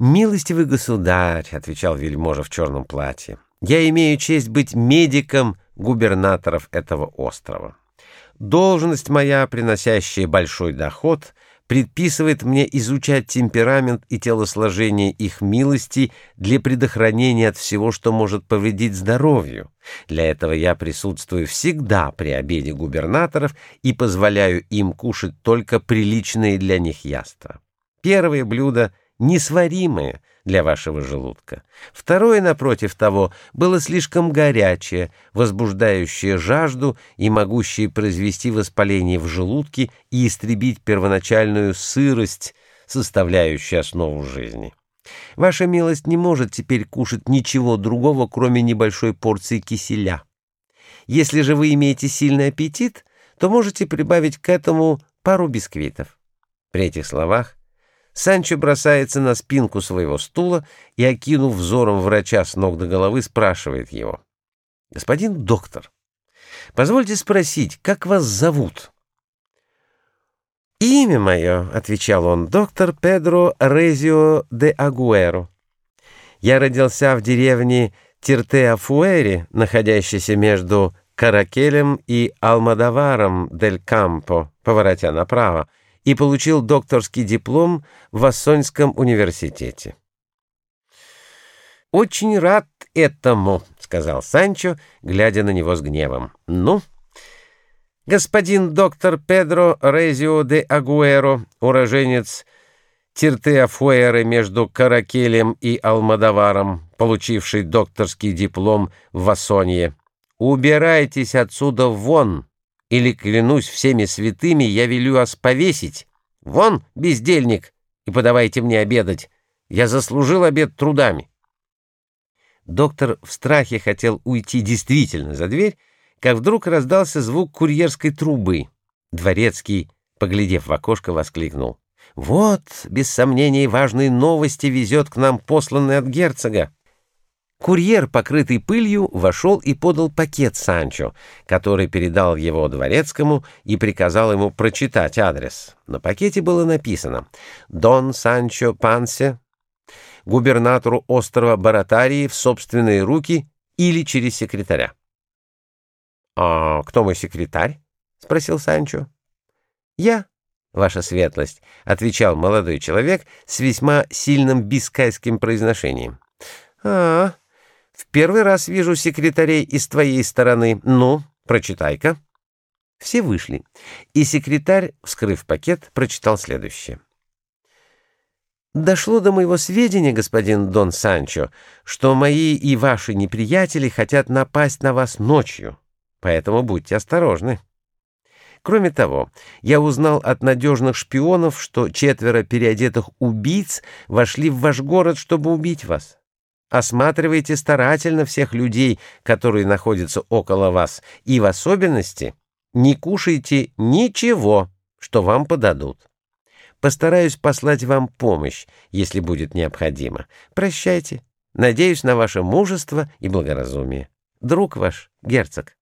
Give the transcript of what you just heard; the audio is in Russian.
«Милостивый государь», — отвечал вельможа в черном платье, — «я имею честь быть медиком губернаторов этого острова. Должность моя, приносящая большой доход, предписывает мне изучать темперамент и телосложение их милости для предохранения от всего, что может повредить здоровью. Для этого я присутствую всегда при обеде губернаторов и позволяю им кушать только приличные для них яства. Первое блюдо — несваримое для вашего желудка. Второе, напротив того, было слишком горячее, возбуждающее жажду и могущее произвести воспаление в желудке и истребить первоначальную сырость, составляющую основу жизни. Ваша милость не может теперь кушать ничего другого, кроме небольшой порции киселя. Если же вы имеете сильный аппетит, то можете прибавить к этому пару бисквитов. При этих словах Санчо бросается на спинку своего стула и, окинув взором врача с ног до головы, спрашивает его. «Господин доктор, позвольте спросить, как вас зовут?» «Имя мое», — отвечал он, — «доктор Педро Резио де Агуэро. Я родился в деревне Тиртеафуэри, находящейся между Каракелем и Алмадаваром дель Кампо, поворотя направо, и получил докторский диплом в Ассонском университете. «Очень рад этому», — сказал Санчо, глядя на него с гневом. «Ну, господин доктор Педро Резио де Агуэро, уроженец Тиртеафуэры между Каракелем и Алмадаваром, получивший докторский диплом в Ассонье, убирайтесь отсюда вон!» Или, клянусь всеми святыми, я велю вас повесить. Вон, бездельник, и подавайте мне обедать. Я заслужил обед трудами. Доктор в страхе хотел уйти действительно за дверь, как вдруг раздался звук курьерской трубы. Дворецкий, поглядев в окошко, воскликнул. «Вот, без сомнений, важные новости везет к нам посланный от герцога. Курьер, покрытый пылью, вошел и подал пакет Санчо, который передал его дворецкому и приказал ему прочитать адрес. На пакете было написано «Дон Санчо Пансе, губернатору острова Баратарии в собственные руки или через секретаря». «А кто мой секретарь?» — спросил Санчо. «Я, ваша светлость», — отвечал молодой человек с весьма сильным бискайским произношением. «А, в первый раз вижу секретарей из твоей стороны. Ну, прочитай-ка. Все вышли, и секретарь, вскрыв пакет, прочитал следующее. «Дошло до моего сведения, господин Дон Санчо, что мои и ваши неприятели хотят напасть на вас ночью, поэтому будьте осторожны. Кроме того, я узнал от надежных шпионов, что четверо переодетых убийц вошли в ваш город, чтобы убить вас. Осматривайте старательно всех людей, которые находятся около вас, и в особенности не кушайте ничего, что вам подадут. Постараюсь послать вам помощь, если будет необходимо. Прощайте. Надеюсь на ваше мужество и благоразумие. Друг ваш, герцог.